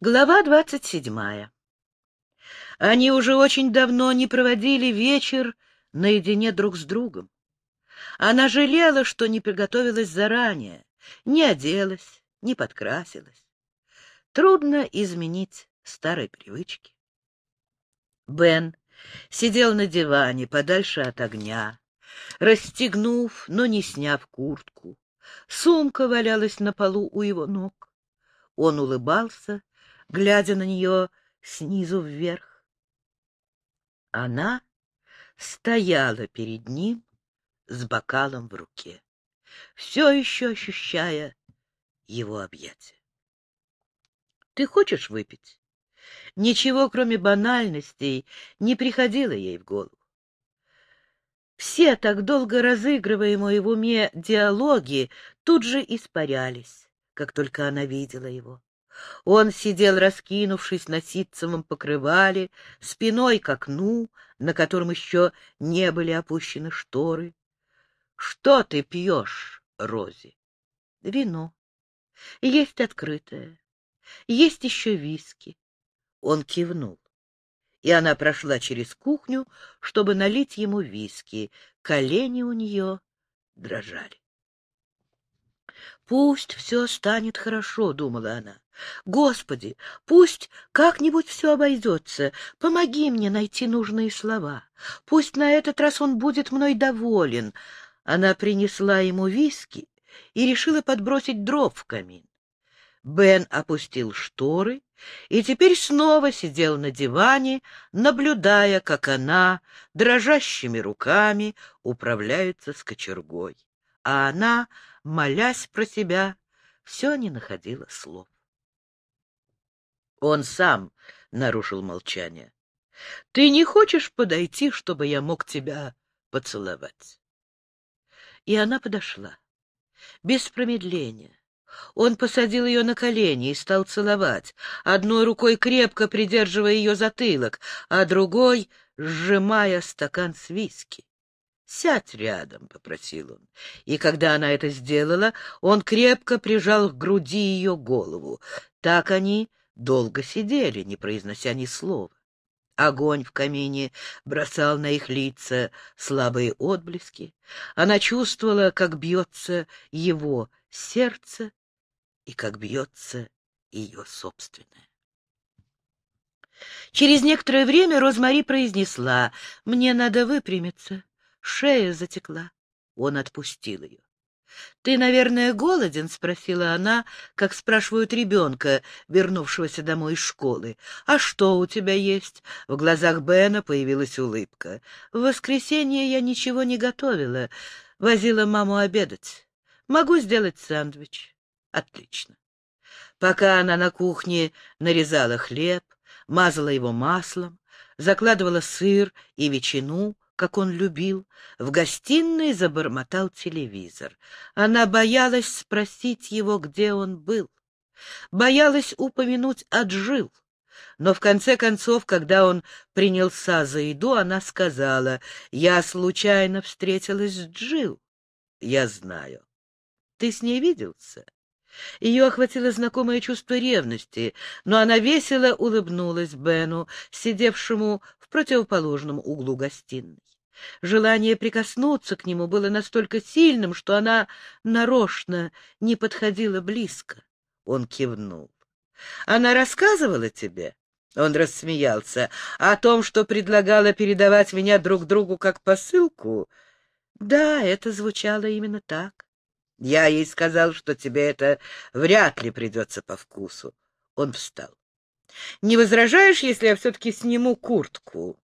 Глава двадцать седьмая. Они уже очень давно не проводили вечер наедине друг с другом. Она жалела, что не приготовилась заранее, не оделась, не подкрасилась. Трудно изменить старой привычки. Бен сидел на диване подальше от огня, расстегнув, но не сняв куртку. Сумка валялась на полу у его ног. Он улыбался, глядя на нее снизу вверх. Она стояла перед ним с бокалом в руке, все еще ощущая его объятия. — Ты хочешь выпить? Ничего, кроме банальностей, не приходило ей в голову. Все так долго разыгрываемые в уме диалоги тут же испарялись, как только она видела его. Он сидел, раскинувшись на ситцевом покрывале, спиной к окну, на котором еще не были опущены шторы. — Что ты пьешь, Рози? — Вино. Есть открытое. Есть еще виски. Он кивнул. И она прошла через кухню, чтобы налить ему виски. Колени у нее дрожали. «Пусть все станет хорошо», — думала она. «Господи, пусть как-нибудь все обойдется. Помоги мне найти нужные слова. Пусть на этот раз он будет мной доволен». Она принесла ему виски и решила подбросить дров в камин. Бен опустил шторы и теперь снова сидел на диване, наблюдая, как она дрожащими руками управляется с кочергой. А она молясь про себя, все не находила слов. Он сам нарушил молчание. — Ты не хочешь подойти, чтобы я мог тебя поцеловать? И она подошла, без промедления. Он посадил ее на колени и стал целовать, одной рукой крепко придерживая ее затылок, а другой сжимая стакан с виски. «Сядь рядом», — попросил он. И когда она это сделала, он крепко прижал к груди ее голову. Так они долго сидели, не произнося ни слова. Огонь в камине бросал на их лица слабые отблески. Она чувствовала, как бьется его сердце и как бьется ее собственное. Через некоторое время Розмари произнесла, «Мне надо выпрямиться». Шея затекла. Он отпустил ее. — Ты, наверное, голоден? — спросила она, как спрашивают ребенка, вернувшегося домой из школы. — А что у тебя есть? В глазах Бена появилась улыбка. — В воскресенье я ничего не готовила. Возила маму обедать. Могу сделать сэндвич. — Отлично. Пока она на кухне нарезала хлеб, мазала его маслом, закладывала сыр и ветчину, как он любил, в гостиной забормотал телевизор. Она боялась спросить его, где он был. Боялась упомянуть о Джил. Но в конце концов, когда он принялся за еду, она сказала, «Я случайно встретилась с Джил. «Я знаю». «Ты с ней виделся?» Ее охватило знакомое чувство ревности, но она весело улыбнулась Бену, сидевшему в противоположном углу гостиной. Желание прикоснуться к нему было настолько сильным, что она нарочно не подходила близко. Он кивнул. — Она рассказывала тебе? Он рассмеялся. — О том, что предлагала передавать меня друг другу как посылку? — Да, это звучало именно так. Я ей сказал, что тебе это вряд ли придется по вкусу. Он встал. — Не возражаешь, если я все-таки сниму куртку?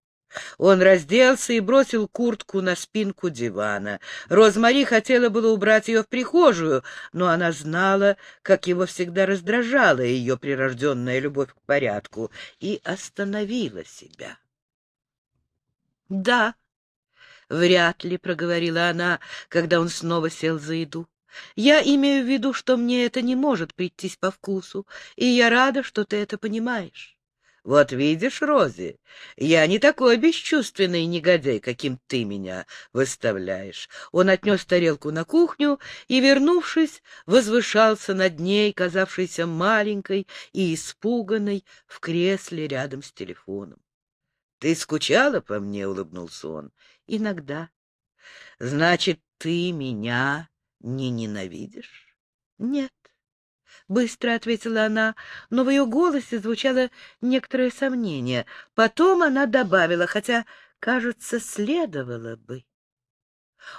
Он разделся и бросил куртку на спинку дивана. Розмари хотела было убрать ее в прихожую, но она знала, как его всегда раздражала ее прирожденная любовь к порядку, и остановила себя. — Да, вряд ли, — проговорила она, когда он снова сел за еду. Я имею в виду, что мне это не может прийтись по вкусу, и я рада, что ты это понимаешь. Вот видишь, Рози, я не такой бесчувственный негодяй, каким ты меня выставляешь. Он отнес тарелку на кухню и, вернувшись, возвышался над ней, казавшейся маленькой и испуганной, в кресле рядом с телефоном. — Ты скучала по мне? — улыбнулся он. — Иногда. — Значит, ты меня не ненавидишь? — Нет. — быстро ответила она, но в ее голосе звучало некоторое сомнение. Потом она добавила, хотя, кажется, следовало бы.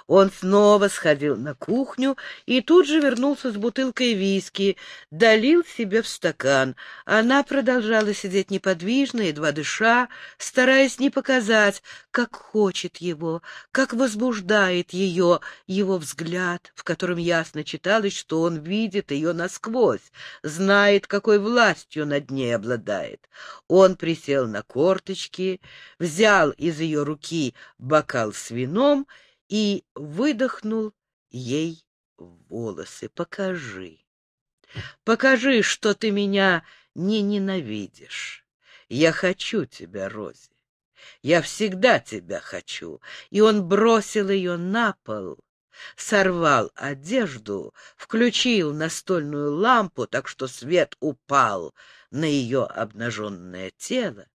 Он снова сходил на кухню и тут же вернулся с бутылкой виски, долил себе в стакан. Она продолжала сидеть неподвижно, едва дыша, стараясь не показать, как хочет его, как возбуждает ее его взгляд, в котором ясно читалось, что он видит ее насквозь, знает, какой властью над ней обладает. Он присел на корточки, взял из ее руки бокал с вином и выдохнул ей волосы. «Покажи, покажи, что ты меня не ненавидишь. Я хочу тебя, Рози. Я всегда тебя хочу». И он бросил ее на пол, сорвал одежду, включил настольную лампу, так что свет упал на ее обнаженное тело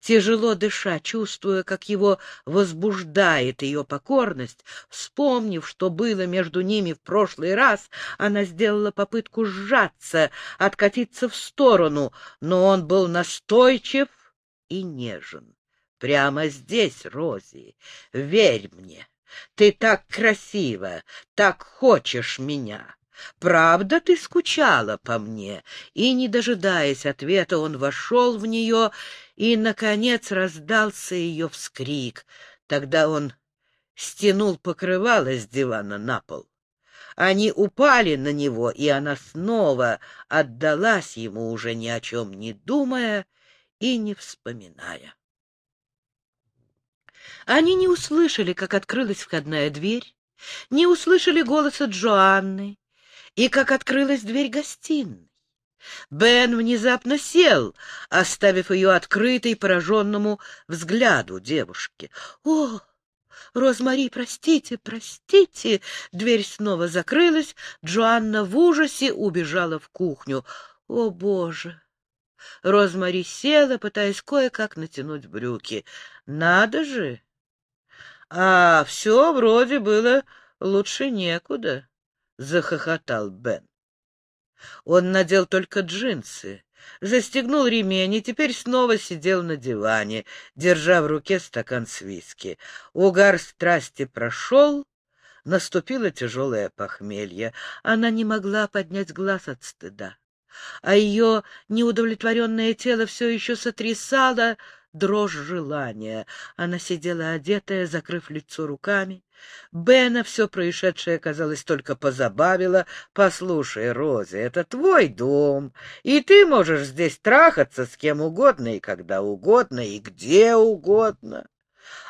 Тяжело дыша, чувствуя, как его возбуждает ее покорность, вспомнив, что было между ними в прошлый раз, она сделала попытку сжаться, откатиться в сторону, но он был настойчив и нежен. Прямо здесь, Рози, верь мне, ты так красива, так хочешь меня. Правда, ты скучала по мне? И, не дожидаясь ответа, он вошел в нее и, наконец, раздался ее вскрик. Тогда он стянул покрывало с дивана на пол. Они упали на него, и она снова отдалась ему, уже ни о чем не думая и не вспоминая. Они не услышали, как открылась входная дверь, не услышали голоса Джоанны и как открылась дверь гостиной. Бен внезапно сел, оставив ее открытой пораженному взгляду девушки. «О, Розмари, простите, простите!» Дверь снова закрылась. Джоанна в ужасе убежала в кухню. «О, Боже!» Розмари села, пытаясь кое-как натянуть брюки. «Надо же!» «А все вроде было лучше некуда», — захохотал Бен. Он надел только джинсы, застегнул ремень и теперь снова сидел на диване, держа в руке стакан с виски. Угар страсти прошел, наступило тяжелое похмелье. Она не могла поднять глаз от стыда, а ее неудовлетворенное тело все еще сотрясало дрожь желания. Она сидела одетая, закрыв лицо руками. Бена все происшедшее, казалось, только позабавило. «Послушай, Рози, это твой дом, и ты можешь здесь трахаться с кем угодно и когда угодно, и где угодно.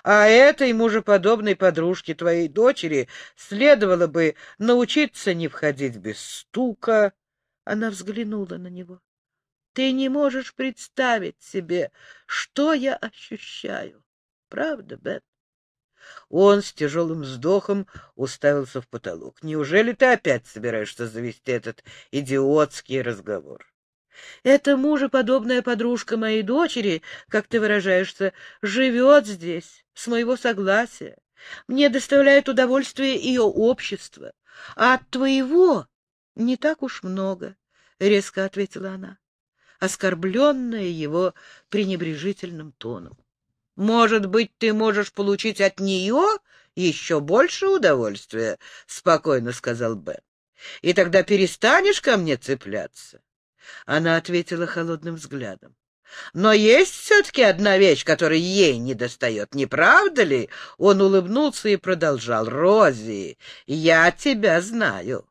А этой мужеподобной подружке твоей дочери следовало бы научиться не входить без стука». Она взглянула на него. Ты не можешь представить себе, что я ощущаю. Правда, Бен? Он с тяжелым вздохом уставился в потолок. Неужели ты опять собираешься завести этот идиотский разговор? Эта мужеподобная подружка моей дочери, как ты выражаешься, живет здесь, с моего согласия. Мне доставляет удовольствие ее общество, а от твоего не так уж много, — резко ответила она оскорбленная его пренебрежительным тоном. «Может быть, ты можешь получить от нее еще больше удовольствия?» — спокойно сказал Бен. «И тогда перестанешь ко мне цепляться?» Она ответила холодным взглядом. «Но есть все-таки одна вещь, которая ей не достает, не правда ли?» Он улыбнулся и продолжал. «Рози, я тебя знаю.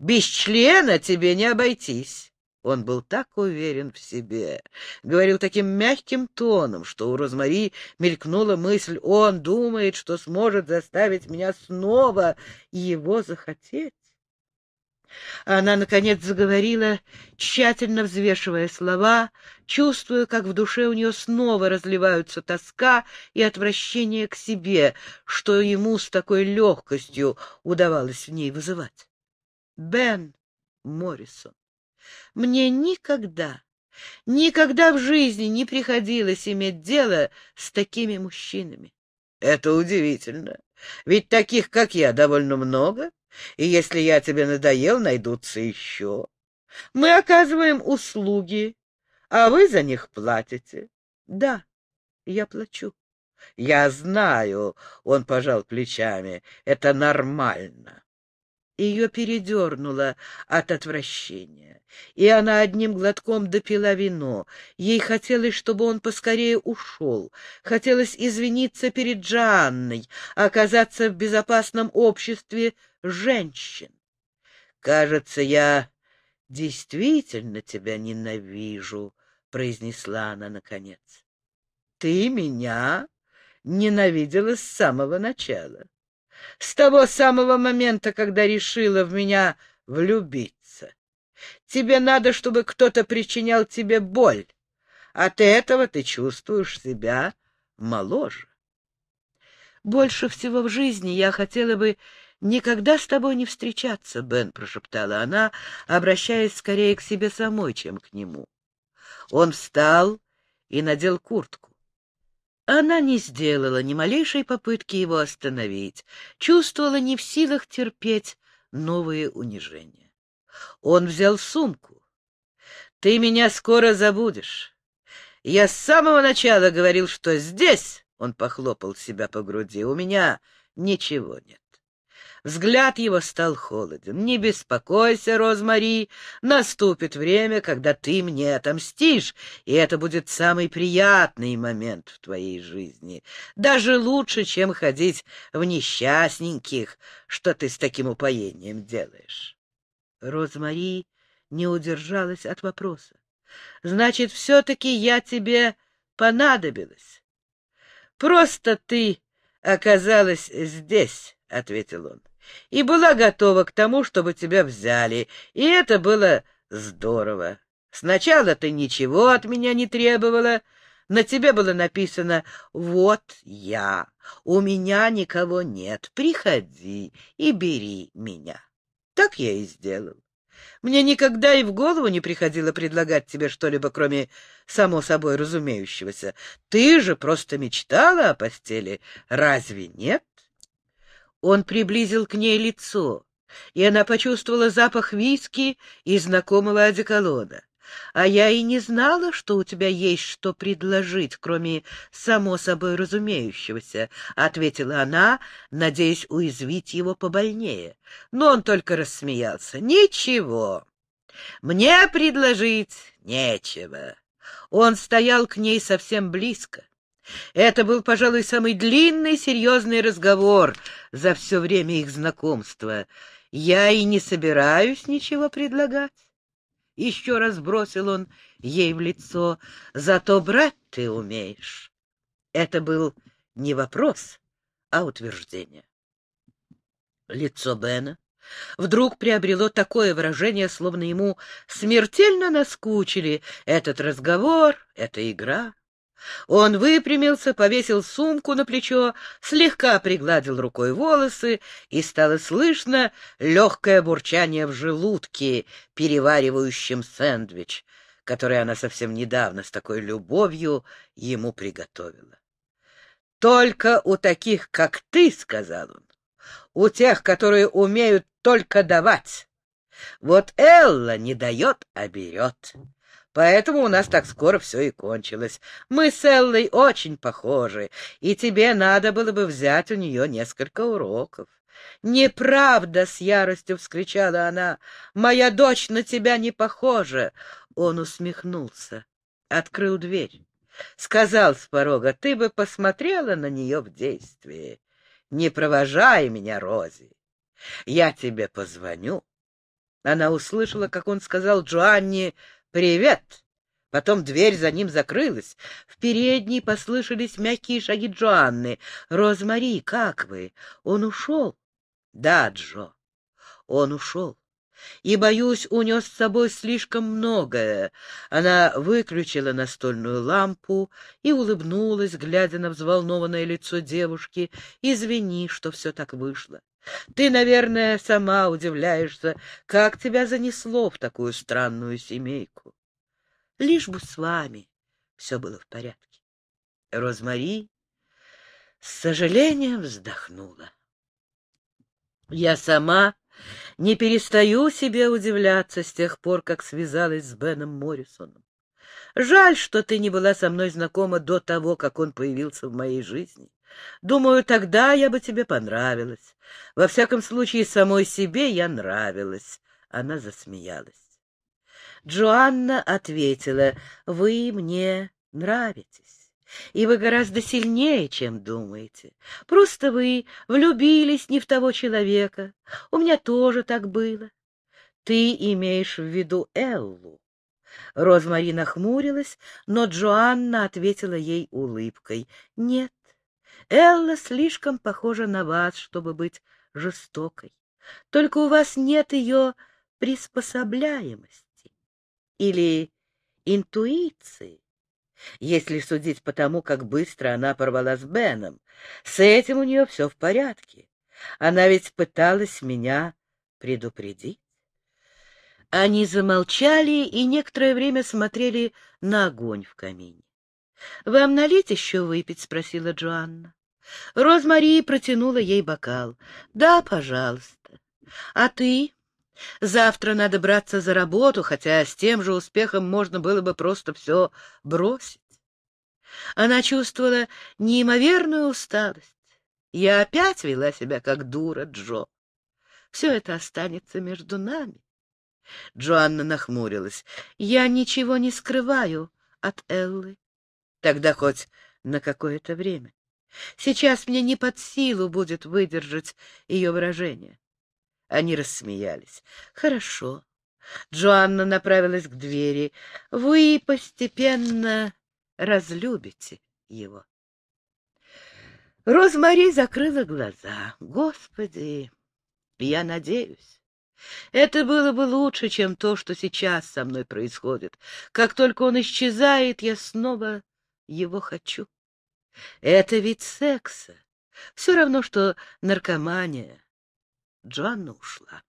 Без члена тебе не обойтись. Он был так уверен в себе, говорил таким мягким тоном, что у Розмари мелькнула мысль, он думает, что сможет заставить меня снова его захотеть. Она, наконец, заговорила, тщательно взвешивая слова, чувствуя, как в душе у нее снова разливаются тоска и отвращение к себе, что ему с такой легкостью удавалось в ней вызывать. «Бен Моррисон, мне никогда, никогда в жизни не приходилось иметь дело с такими мужчинами. Это удивительно, ведь таких, как я, довольно много, и если я тебе надоел, найдутся еще. Мы оказываем услуги, а вы за них платите. Да, я плачу. Я знаю, он пожал плечами, это нормально. Ее передернуло от отвращения, и она одним глотком допила вино. Ей хотелось, чтобы он поскорее ушел. Хотелось извиниться перед Джанной, оказаться в безопасном обществе женщин. «Кажется, я действительно тебя ненавижу», — произнесла она наконец. «Ты меня ненавидела с самого начала, с того самого момента, когда решила в меня влюбиться. Тебе надо, чтобы кто-то причинял тебе боль. От этого ты чувствуешь себя моложе. Больше всего в жизни я хотела бы никогда с тобой не встречаться, — Бен прошептала она, обращаясь скорее к себе самой, чем к нему. Он встал и надел куртку. Она не сделала ни малейшей попытки его остановить, чувствовала не в силах терпеть новые унижения. Он взял сумку. «Ты меня скоро забудешь. Я с самого начала говорил, что здесь...» — он похлопал себя по груди. «У меня ничего нет. Взгляд его стал холоден. «Не беспокойся, Розмари, наступит время, когда ты мне отомстишь, и это будет самый приятный момент в твоей жизни. Даже лучше, чем ходить в несчастненьких, что ты с таким упоением делаешь». Розмари не удержалась от вопроса. «Значит, все-таки я тебе понадобилась?» «Просто ты оказалась здесь», — ответил он и была готова к тому, чтобы тебя взяли, и это было здорово. Сначала ты ничего от меня не требовала, на тебе было написано «Вот я, у меня никого нет, приходи и бери меня». Так я и сделал. Мне никогда и в голову не приходило предлагать тебе что-либо, кроме само собой разумеющегося. Ты же просто мечтала о постели, разве нет? Он приблизил к ней лицо, и она почувствовала запах виски и знакомого одеколона. А я и не знала, что у тебя есть что предложить, кроме само собой разумеющегося, — ответила она, надеясь уязвить его побольнее. Но он только рассмеялся. — Ничего, мне предложить нечего. Он стоял к ней совсем близко. Это был, пожалуй, самый длинный серьезный разговор за все время их знакомства. Я и не собираюсь ничего предлагать. Еще раз бросил он ей в лицо. Зато брать ты умеешь. Это был не вопрос, а утверждение. Лицо Бена вдруг приобрело такое выражение, словно ему смертельно наскучили этот разговор, эта игра. Он выпрямился, повесил сумку на плечо, слегка пригладил рукой волосы, и стало слышно легкое бурчание в желудке, переваривающем сэндвич, который она совсем недавно с такой любовью ему приготовила. «Только у таких, как ты, — сказал он, — у тех, которые умеют только давать. Вот Элла не дает, а берет. Поэтому у нас так скоро все и кончилось. Мы с Эллой очень похожи, и тебе надо было бы взять у нее несколько уроков. «Неправда!» — с яростью вскричала она. «Моя дочь на тебя не похожа!» Он усмехнулся, открыл дверь. Сказал с порога, ты бы посмотрела на нее в действии. Не провожай меня, Рози. Я тебе позвоню. Она услышала, как он сказал Джоанне «Привет!» Потом дверь за ним закрылась. В передней послышались мягкие шаги Джоанны. «Розмари, как вы? Он ушел?» «Да, Джо, он ушел. и, боюсь, унес с собой слишком многое. Она выключила настольную лампу и улыбнулась, глядя на взволнованное лицо девушки. «Извини, что все так вышло. Ты, наверное, сама удивляешься, как тебя занесло в такую странную семейку. Лишь бы с вами все было в порядке». Розмари с сожалением вздохнула. «Я сама не перестаю себе удивляться с тех пор, как связалась с Беном Моррисоном. Жаль, что ты не была со мной знакома до того, как он появился в моей жизни. Думаю, тогда я бы тебе понравилась. Во всяком случае, самой себе я нравилась. Она засмеялась. Джоанна ответила, «Вы мне нравитесь и вы гораздо сильнее, чем думаете. Просто вы влюбились не в того человека. У меня тоже так было. Ты имеешь в виду Эллу. Розмари нахмурилась, но Джоанна ответила ей улыбкой. Нет, Элла слишком похожа на вас, чтобы быть жестокой. Только у вас нет ее приспособляемости или интуиции если судить по тому, как быстро она порвала с Беном. С этим у нее все в порядке. Она ведь пыталась меня предупредить. Они замолчали и некоторое время смотрели на огонь в камине. — Вам налить еще выпить? — спросила Джоанна. Розмари протянула ей бокал. — Да, пожалуйста. — А ты? Завтра надо браться за работу, хотя с тем же успехом можно было бы просто все бросить. Она чувствовала неимоверную усталость. Я опять вела себя как дура, Джо. Все это останется между нами. Джоанна нахмурилась. Я ничего не скрываю от Эллы. Тогда хоть на какое-то время. Сейчас мне не под силу будет выдержать ее выражение. Они рассмеялись. «Хорошо». Джоанна направилась к двери. «Вы постепенно разлюбите его». Розмари закрыла глаза. «Господи, я надеюсь». Это было бы лучше, чем то, что сейчас со мной происходит. Как только он исчезает, я снова его хочу. Это ведь секса. Все равно, что наркомания. Джоанна ушла.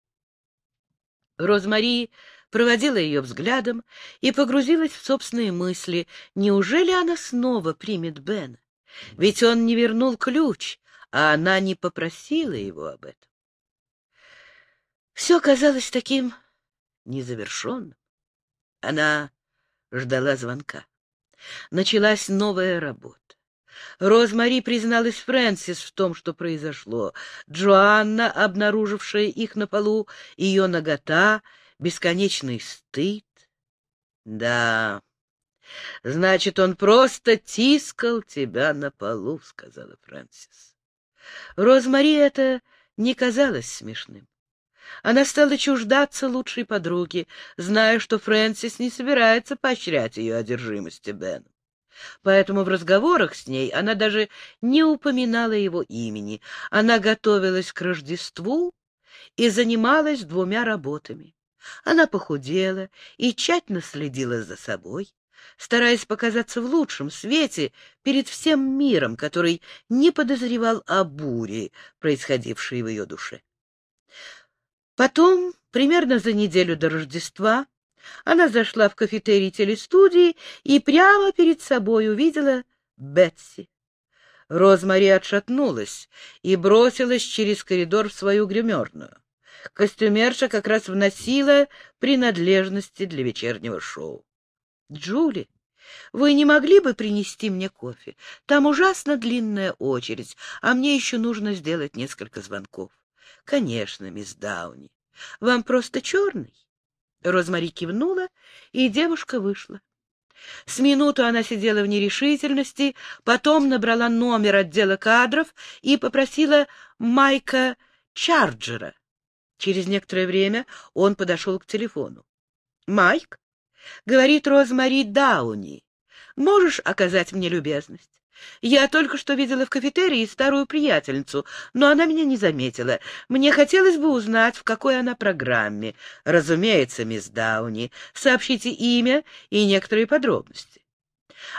Розмари проводила ее взглядом и погрузилась в собственные мысли. Неужели она снова примет Бена? Ведь он не вернул ключ, а она не попросила его об этом. Все казалось таким незавершенным. Она ждала звонка. Началась новая работа. Розмари призналась Фрэнсис в том, что произошло. Джоанна, обнаружившая их на полу, ее нагота, бесконечный стыд. Да, значит, он просто тискал тебя на полу, — сказала Фрэнсис. Розмари это не казалось смешным. Она стала чуждаться лучшей подруги, зная, что Фрэнсис не собирается поощрять ее одержимости Беном. Поэтому в разговорах с ней она даже не упоминала его имени. Она готовилась к Рождеству и занималась двумя работами. Она похудела и тщательно следила за собой, стараясь показаться в лучшем свете перед всем миром, который не подозревал о буре, происходившей в ее душе. Потом, примерно за неделю до Рождества, она зашла в кафетерий телестудии и прямо перед собой увидела Бетси. Розмари отшатнулась и бросилась через коридор в свою гримерную. Костюмерша как раз вносила принадлежности для вечернего шоу. — Джули, вы не могли бы принести мне кофе? Там ужасно длинная очередь, а мне еще нужно сделать несколько звонков. — Конечно, мисс Дауни. Вам просто черный? Розмари кивнула, и девушка вышла. С минуту она сидела в нерешительности, потом набрала номер отдела кадров и попросила Майка Чарджера. Через некоторое время он подошел к телефону. «Майк?» — говорит Розмари Дауни. «Можешь оказать мне любезность? Я только что видела в кафетерии старую приятельницу, но она меня не заметила. Мне хотелось бы узнать, в какой она программе. Разумеется, мисс Дауни. Сообщите имя и некоторые подробности.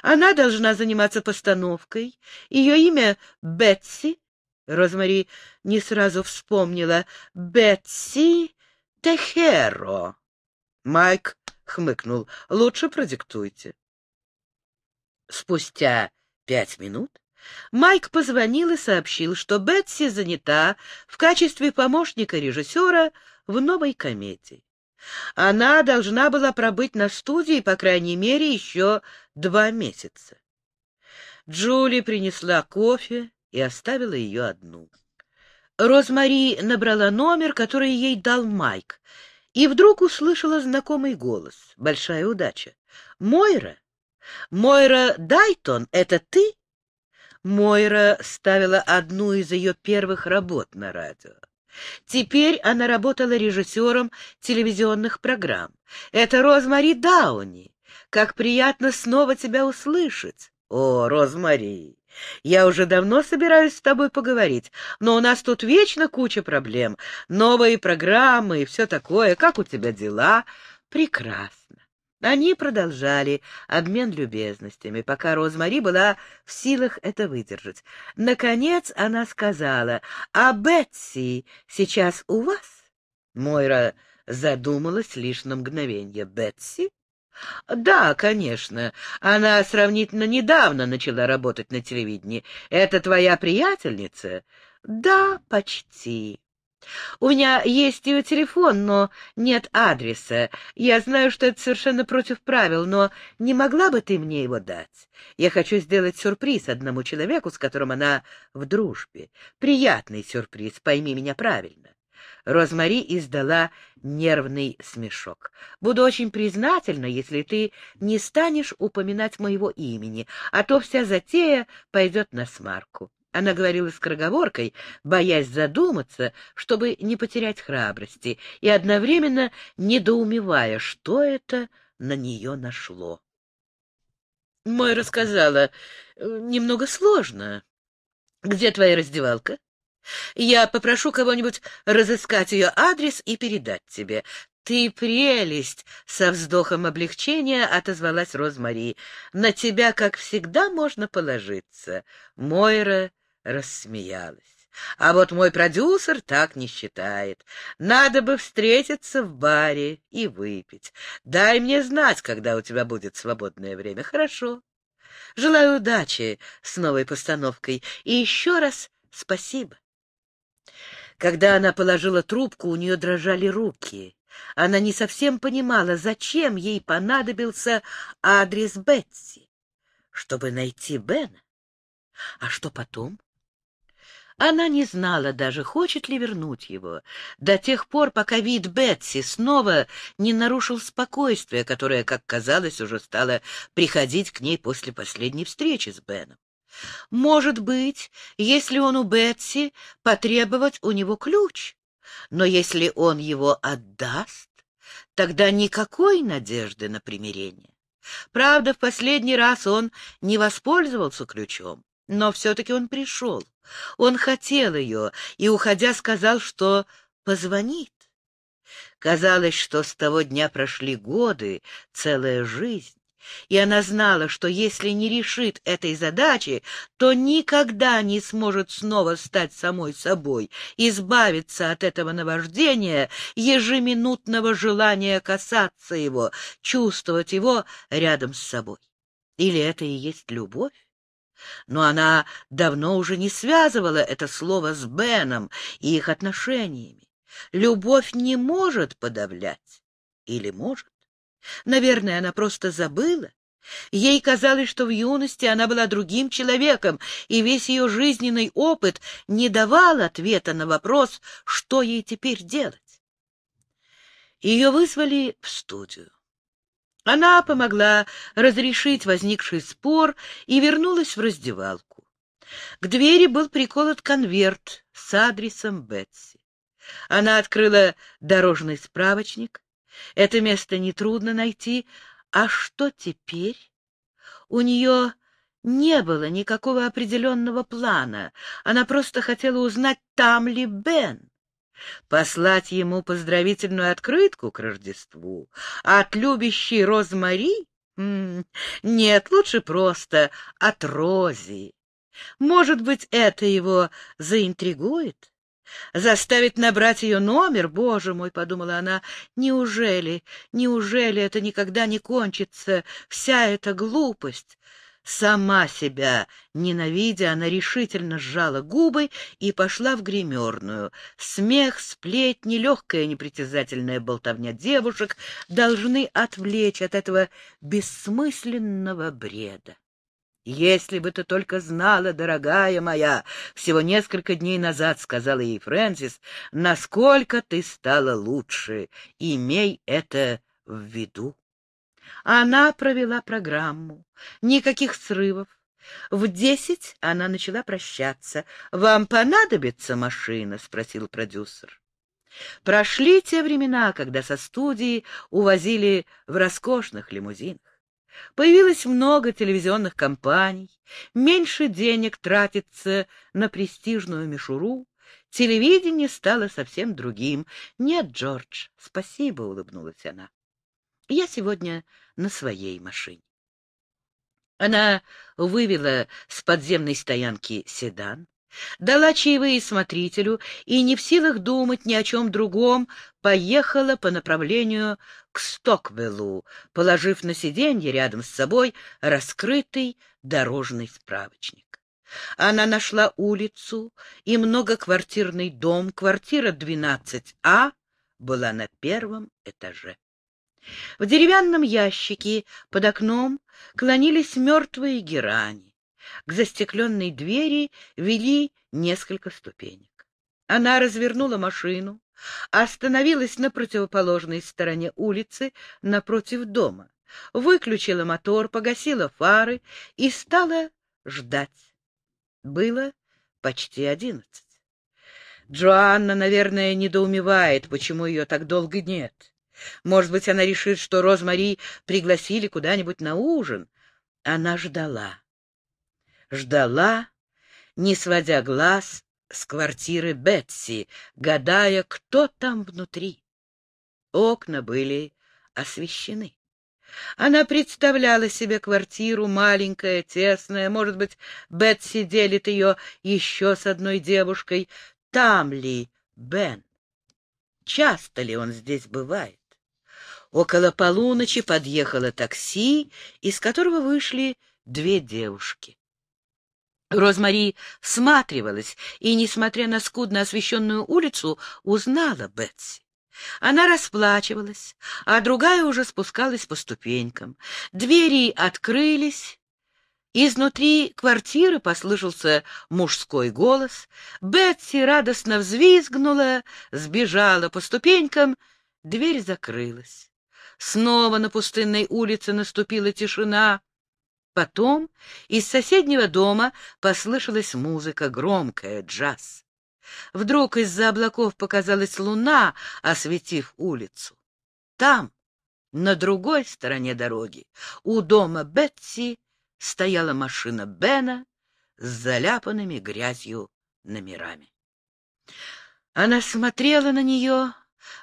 Она должна заниматься постановкой. Ее имя Бетси. Розмари не сразу вспомнила. Бетси Техеро. Майк хмыкнул. Лучше продиктуйте. Спустя пять минут Майк позвонил и сообщил, что Бетси занята в качестве помощника режиссера в новой комедии. Она должна была пробыть на студии, по крайней мере, еще два месяца. Джули принесла кофе и оставила ее одну. Розмари набрала номер, который ей дал Майк, и вдруг услышала знакомый голос. Большая удача. «Мойра? Мойра Дайтон, это ты?» Мойра ставила одну из ее первых работ на радио. Теперь она работала режиссером телевизионных программ. Это Розмари Дауни. Как приятно снова тебя услышать. О, Розмари, я уже давно собираюсь с тобой поговорить, но у нас тут вечно куча проблем. Новые программы и все такое. Как у тебя дела? Прекрасно. Они продолжали обмен любезностями, пока Розмари была в силах это выдержать. Наконец она сказала, «А Бетси сейчас у вас?» Мойра задумалась лишь на мгновение. «Бетси?» «Да, конечно. Она сравнительно недавно начала работать на телевидении. Это твоя приятельница?» «Да, почти». У меня есть ее телефон, но нет адреса. Я знаю, что это совершенно против правил, но не могла бы ты мне его дать? Я хочу сделать сюрприз одному человеку, с которым она в дружбе. Приятный сюрприз, пойми меня правильно. Розмари издала нервный смешок. «Буду очень признательна, если ты не станешь упоминать моего имени, а то вся затея пойдет на смарку». Она говорила скороговоркой, боясь задуматься, чтобы не потерять храбрости, и одновременно недоумевая, что это на нее нашло. Мой рассказала, немного сложно. Где твоя раздевалка? Я попрошу кого-нибудь разыскать ее адрес и передать тебе. «Ты прелесть!» — со вздохом облегчения отозвалась Розмари. «На тебя, как всегда, можно положиться». Мойра рассмеялась. А вот мой продюсер так не считает. Надо бы встретиться в баре и выпить. Дай мне знать, когда у тебя будет свободное время. Хорошо. Желаю удачи с новой постановкой. И еще раз спасибо. Когда она положила трубку, у нее дрожали руки. Она не совсем понимала, зачем ей понадобился адрес Бетси. Чтобы найти Бена. А что потом? Она не знала даже, хочет ли вернуть его, до тех пор, пока вид Бетси снова не нарушил спокойствие, которое, как казалось, уже стало приходить к ней после последней встречи с Беном. Может быть, если он у Бетси, потребовать у него ключ, но если он его отдаст, тогда никакой надежды на примирение. Правда, в последний раз он не воспользовался ключом, но все-таки он пришел. Он хотел ее и, уходя, сказал, что позвонит. Казалось, что с того дня прошли годы, целая жизнь, и она знала, что если не решит этой задачи, то никогда не сможет снова стать самой собой, избавиться от этого наваждения, ежеминутного желания касаться его, чувствовать его рядом с собой. Или это и есть любовь? Но она давно уже не связывала это слово с Беном и их отношениями. Любовь не может подавлять. Или может? Наверное, она просто забыла. Ей казалось, что в юности она была другим человеком, и весь ее жизненный опыт не давал ответа на вопрос, что ей теперь делать. Ее вызвали в студию. Она помогла разрешить возникший спор и вернулась в раздевалку. К двери был приколот конверт с адресом Бетси. Она открыла дорожный справочник. Это место нетрудно найти. А что теперь? У нее не было никакого определенного плана. Она просто хотела узнать, там ли Бен. Послать ему поздравительную открытку к Рождеству от любящей Розмари? Нет, лучше просто от Рози. Может быть, это его заинтригует? Заставить набрать ее номер, боже мой, — подумала она, — неужели, неужели это никогда не кончится, вся эта глупость? Сама себя ненавидя, она решительно сжала губы и пошла в гримерную. Смех, сплетни, легкая непритязательная болтовня девушек должны отвлечь от этого бессмысленного бреда. «Если бы ты только знала, дорогая моя, всего несколько дней назад, — сказала ей Фрэнсис, — насколько ты стала лучше. Имей это в виду». Она провела программу. Никаких срывов. В десять она начала прощаться. «Вам понадобится машина?» — спросил продюсер. Прошли те времена, когда со студии увозили в роскошных лимузинах. Появилось много телевизионных компаний, меньше денег тратится на престижную мишуру, телевидение стало совсем другим. «Нет, Джордж, спасибо», — улыбнулась она. «Я сегодня на своей машине». Она вывела с подземной стоянки седан, дала чаевые смотрителю и, не в силах думать ни о чем другом, поехала по направлению к Стоквеллу, положив на сиденье рядом с собой раскрытый дорожный справочник. Она нашла улицу и многоквартирный дом, квартира 12А была на первом этаже. В деревянном ящике под окном клонились мертвые герани. К застекленной двери вели несколько ступенек. Она развернула машину, остановилась на противоположной стороне улицы напротив дома, выключила мотор, погасила фары и стала ждать. Было почти одиннадцать. Джоанна, наверное, недоумевает, почему ее так долго нет. Может быть, она решит, что Розмари пригласили куда-нибудь на ужин. Она ждала. Ждала, не сводя глаз с квартиры Бетси, гадая, кто там внутри. Окна были освещены. Она представляла себе квартиру, маленькая, тесная. Может быть, Бетси делит ее еще с одной девушкой. Там ли Бен? Часто ли он здесь бывает? Около полуночи подъехало такси, из которого вышли две девушки. Розмари всматривалась и, несмотря на скудно освещенную улицу, узнала Бетси. Она расплачивалась, а другая уже спускалась по ступенькам. Двери открылись. Изнутри квартиры послышался мужской голос. Бетси радостно взвизгнула, сбежала по ступенькам. Дверь закрылась. Снова на пустынной улице наступила тишина. Потом из соседнего дома послышалась музыка, громкая, джаз. Вдруг из-за облаков показалась луна, осветив улицу. Там, на другой стороне дороги, у дома Бетси, стояла машина Бена с заляпанными грязью номерами. Она смотрела на нее,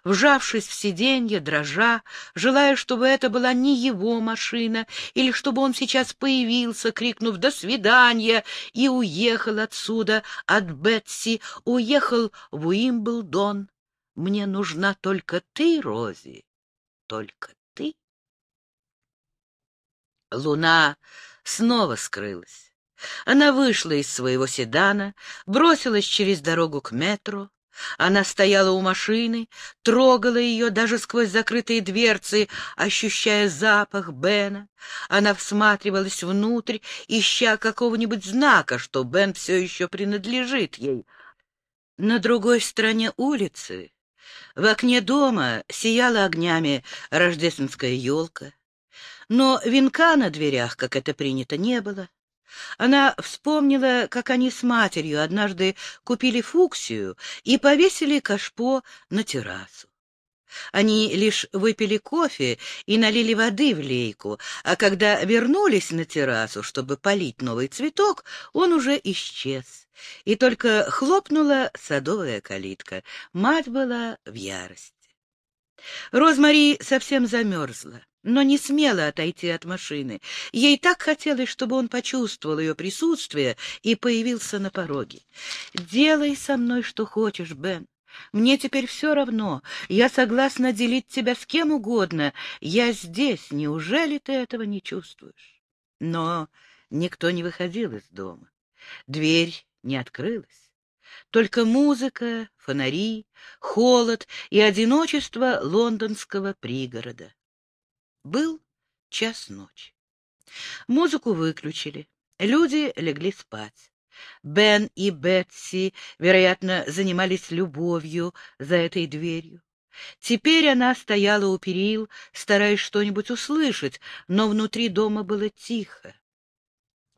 вжавшись в сиденье, дрожа, желая, чтобы это была не его машина, или чтобы он сейчас появился, крикнув «До свидания!» и уехал отсюда, от Бетси, уехал в Уимблдон. Мне нужна только ты, Рози, только ты. Луна снова скрылась. Она вышла из своего седана, бросилась через дорогу к метро, она стояла у машины, трогала ее даже сквозь закрытые дверцы, ощущая запах Бена. Она всматривалась внутрь, ища какого-нибудь знака, что Бен все еще принадлежит ей. На другой стороне улицы, в окне дома, сияла огнями рождественская елка. Но венка на дверях, как это принято, не было. Она вспомнила, как они с матерью однажды купили фуксию и повесили кашпо на террасу. Они лишь выпили кофе и налили воды в лейку, а когда вернулись на террасу, чтобы полить новый цветок, он уже исчез. И только хлопнула садовая калитка. Мать была в ярости. Розмари совсем замерзла, но не смела отойти от машины. Ей так хотелось, чтобы он почувствовал ее присутствие и появился на пороге. «Делай со мной, что хочешь, Бен. Мне теперь все равно. Я согласна делить тебя с кем угодно. Я здесь. Неужели ты этого не чувствуешь? Но никто не выходил из дома. Дверь не открылась. Только музыка, фонари, холод и одиночество лондонского пригорода. Был час ночи. Музыку выключили. Люди легли спать. Бен и Бетси, вероятно, занимались любовью за этой дверью. Теперь она стояла у перил, стараясь что-нибудь услышать, но внутри дома было тихо.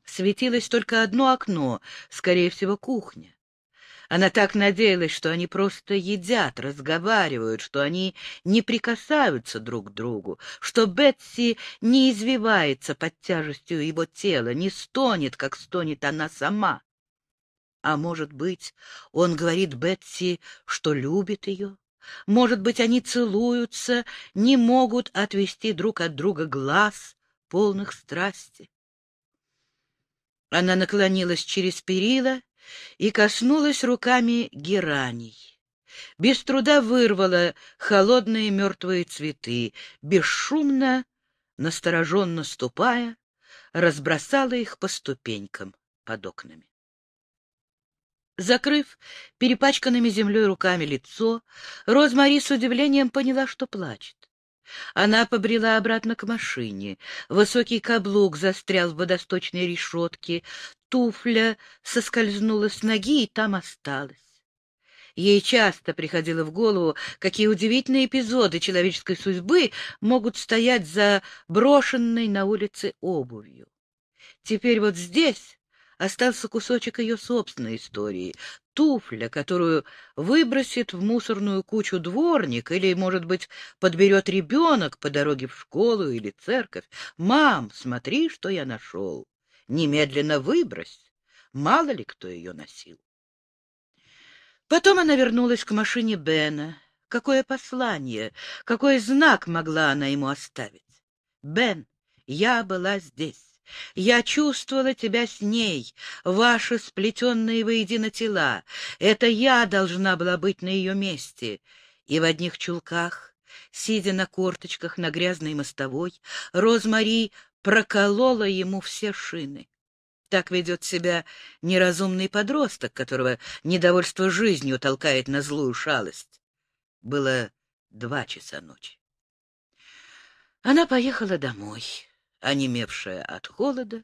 Светилось только одно окно, скорее всего, кухня. Она так надеялась, что они просто едят, разговаривают, что они не прикасаются друг к другу, что Бетси не извивается под тяжестью его тела, не стонет, как стонет она сама. А может быть, он говорит Бетси, что любит ее? Может быть, они целуются, не могут отвести друг от друга глаз, полных страсти. Она наклонилась через перила и коснулась руками гераний. Без труда вырвала холодные мертвые цветы, бесшумно, настороженно ступая, разбросала их по ступенькам под окнами. Закрыв перепачканными землей руками лицо, Розмари с удивлением поняла, что плачет. Она побрела обратно к машине. Высокий каблук застрял в водосточной решетке, туфля соскользнула с ноги и там осталась. Ей часто приходило в голову, какие удивительные эпизоды человеческой судьбы могут стоять за брошенной на улице обувью. Теперь вот здесь остался кусочек ее собственной истории, туфля, которую выбросит в мусорную кучу дворник или, может быть, подберет ребенок по дороге в школу или церковь. «Мам, смотри, что я нашел! Немедленно выбрось! Мало ли кто ее носил!» Потом она вернулась к машине Бена. Какое послание, какой знак могла она ему оставить? «Бен, я была здесь. Я чувствовала тебя с ней, ваши сплетенные воедино тела. Это я должна была быть на ее месте. И в одних чулках, сидя на корточках на грязной мостовой, Розмари проколола ему все шины. Так ведет себя неразумный подросток, которого недовольство жизнью толкает на злую шалость. Было два часа ночи. Она поехала домой онемевшая от холода,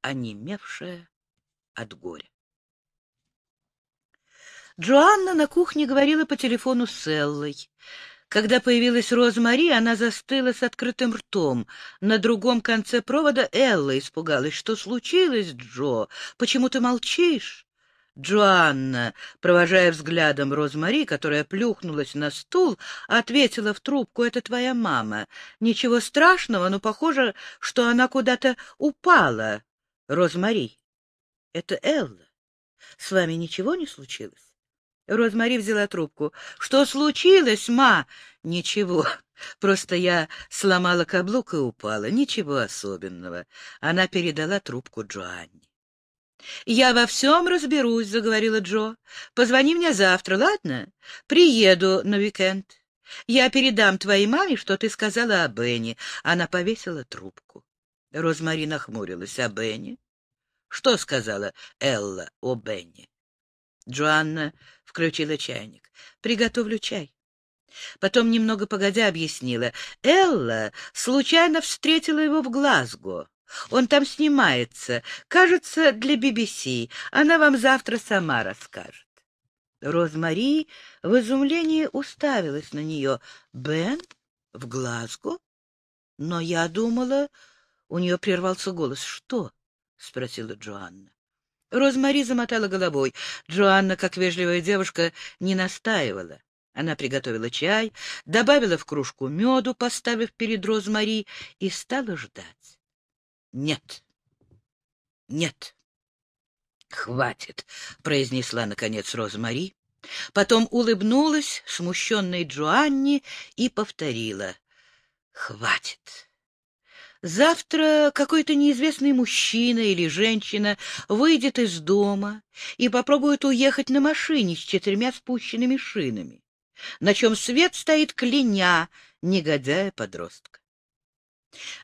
онемевшая от горя. Джоанна на кухне говорила по телефону с Эллой. Когда появилась Розмари, она застыла с открытым ртом. На другом конце провода Элла испугалась. «Что случилось, Джо? Почему ты молчишь?» Джоанна, провожая взглядом Розмари, которая плюхнулась на стул, ответила в трубку, «Это твоя мама. Ничего страшного, но похоже, что она куда-то упала. Розмари, это Элла. С вами ничего не случилось?» Розмари взяла трубку. «Что случилось, ма?» «Ничего. Просто я сломала каблук и упала. Ничего особенного». Она передала трубку Джоанне. «Я во всем разберусь», — заговорила Джо. «Позвони мне завтра, ладно? Приеду на уикенд. Я передам твоей маме, что ты сказала о Бенни». Она повесила трубку. Розмари нахмурилась. «О Бенни?» «Что сказала Элла о Бенни?» Джоанна включила чайник. «Приготовлю чай». Потом, немного погодя, объяснила. Элла случайно встретила его в Глазго. Он там снимается, кажется, для BBC. Она вам завтра сама расскажет. Розмари в изумлении уставилась на нее. «Бен? В Глазго? Но я думала...» У нее прервался голос. «Что?» — спросила Джоанна. Розмари замотала головой. Джоанна, как вежливая девушка, не настаивала. Она приготовила чай, добавила в кружку меду, поставив перед Розмари, и стала ждать. Нет, нет, хватит, произнесла наконец Розмари. Потом улыбнулась смущенной Джоанни и повторила. Хватит. Завтра какой-то неизвестный мужчина или женщина выйдет из дома и попробует уехать на машине с четырьмя спущенными шинами, на чем свет стоит кляня негодяя-подростка.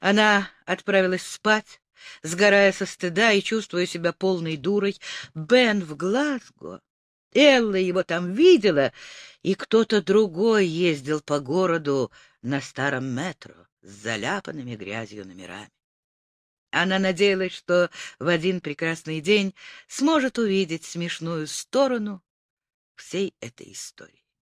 Она отправилась спать, сгорая со стыда и чувствуя себя полной дурой. Бен в Глазго. Элла его там видела, и кто-то другой ездил по городу на старом метро с заляпанными грязью номерами. Она надеялась, что в один прекрасный день сможет увидеть смешную сторону всей этой истории.